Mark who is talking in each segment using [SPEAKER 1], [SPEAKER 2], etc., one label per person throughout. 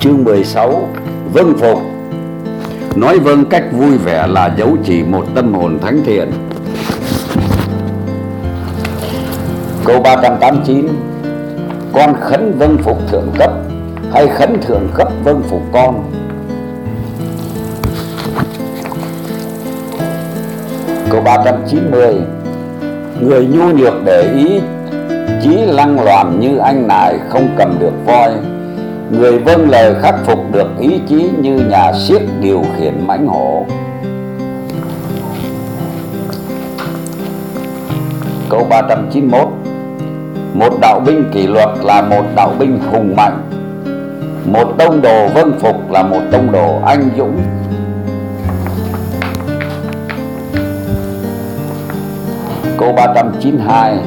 [SPEAKER 1] Chương 16 Vâng phục. Nói vâng cách vui vẻ là dấu chỉ một tâm hồn thánh thiện. Câu 389 Con khấn vâng phục thượng cấp Hay khấn thượng cấp vâng phục con? Câu 390 Người nhu nhược để ý, Chí lăng loàn như anh nài không cầm được voi. Người vâng lời khắc phục được ý chí như nhà siết điều khiển mãnh hổ. Câu 391 Một đạo binh kỷ luật là một đạo binh hùng mạnh. Một tông đồ vâng phục là một tông đồ anh dũng. Câu 392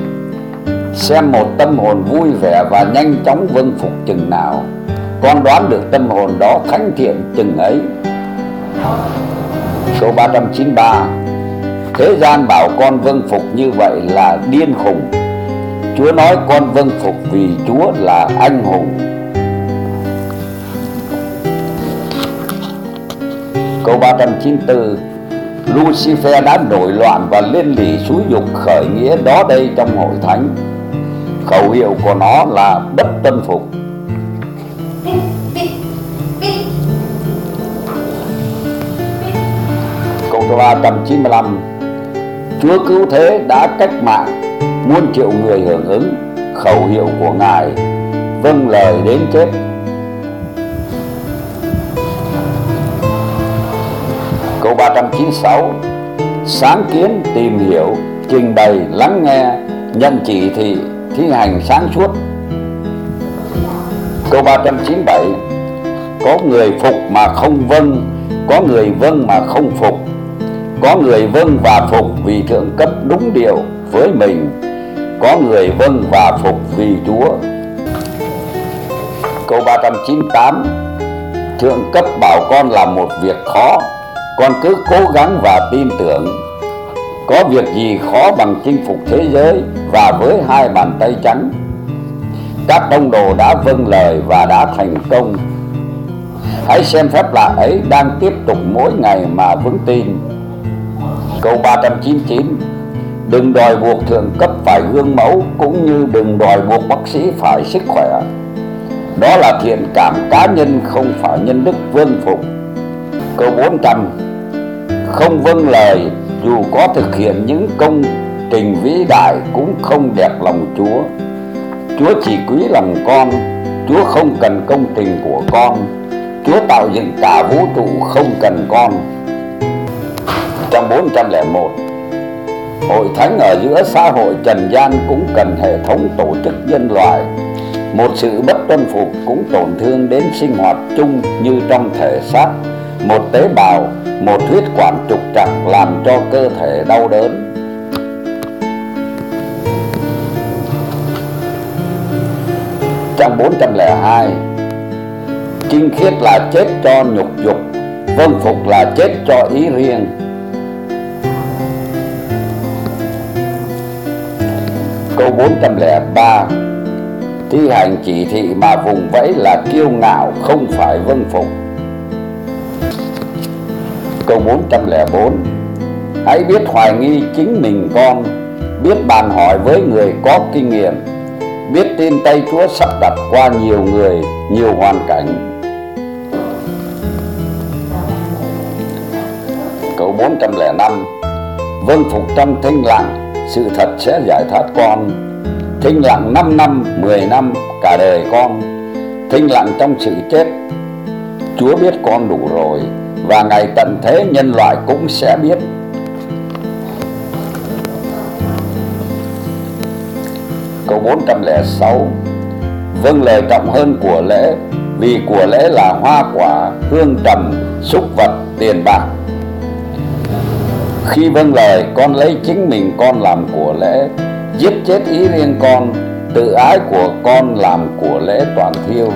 [SPEAKER 1] Xem một tâm hồn vui vẻ và nhanh chóng vâng phục chừng nào. Con đoán được tâm hồn đó thánh thiện chừng ấy. Câu 393 Thế gian bảo con vâng phục như vậy là điên khùng. Chúa nói con vâng phục vì Chúa là anh hùng. Câu 394 Lucifer đã nổi loạn và liên lỉ xúi dục khởi nghĩa đó đây trong hội thánh. Khẩu hiệu của nó là bất tuân phục. Câu 395 Chúa cứu thế đã cách mạng Muôn triệu người hưởng ứng Khẩu hiệu của Ngài Vâng lời đến chết. Câu 396 Sáng kiến, tìm hiểu, trình bày, lắng nghe, nhân chỉ thị, thi hành sáng suốt. Câu 397 Có người phục mà không vâng Có người vâng mà không phục. Có người vâng và phục vì thượng cấp đúng điều với mình. Có người vâng và phục vì Chúa. Câu 398 Thượng cấp bảo con làm một việc khó, Con cứ cố gắng và tin tưởng. Có việc gì khó bằng chinh phục thế giới và với hai bàn tay trắng? Các tông đồ đã vâng lời và đã thành công. Hãy xem phép lạ ấy đang tiếp tục mỗi ngày mà vững tin câu 399 đừng đòi buộc thượng cấp phải gương mẫu cũng như đừng đòi buộc bác sĩ phải sức khỏe đó là thiện cảm cá nhân không phải nhân đức vương phục câu 400 không vâng lời dù có thực hiện những công trình vĩ đại cũng không đẹp lòng Chúa. Chúa chỉ quý lòng con, Chúa không cần công trình của con. Chúa tạo dựng cả vũ trụ không cần con. Trong 401 Hội thánh ở giữa xã hội trần gian cũng cần hệ thống tổ chức nhân loại. Một sự bất tuân phục cũng tổn thương đến sinh hoạt chung như trong thể xác. Một tế bào, một huyết quản trục trặc làm cho cơ thể đau đớn. Trong 402 Kinh khiết là chết cho nhục dục Vâng phục là chết cho ý riêng. 403 Thi hành chỉ thị mà vùng vẫy là kiêu ngạo không phải vâng phục. Câu 404 Hãy biết hoài nghi chính mình con. Biết bàn hỏi với người có kinh nghiệm. Biết tin tay Chúa sắp đặt qua nhiều người, nhiều hoàn cảnh. Câu 405 Vâng phục trong thanh lặng. Sự thật sẽ giải thoát con. Thinh lặng 5 năm, 10 năm, cả đời con. Thinh lặng trong sự chết. Chúa biết con đủ rồi và ngày tận thế nhân loại cũng sẽ biết. Câu 406 Vâng lời trọng hơn của lễ Vì của lễ là hoa quả, hương trầm, súc vật, tiền bạc. Khi vâng lời, con lấy chính mình con làm của lễ, Giết chết ý riêng con, Tự ái của con làm của lễ toàn thiêu.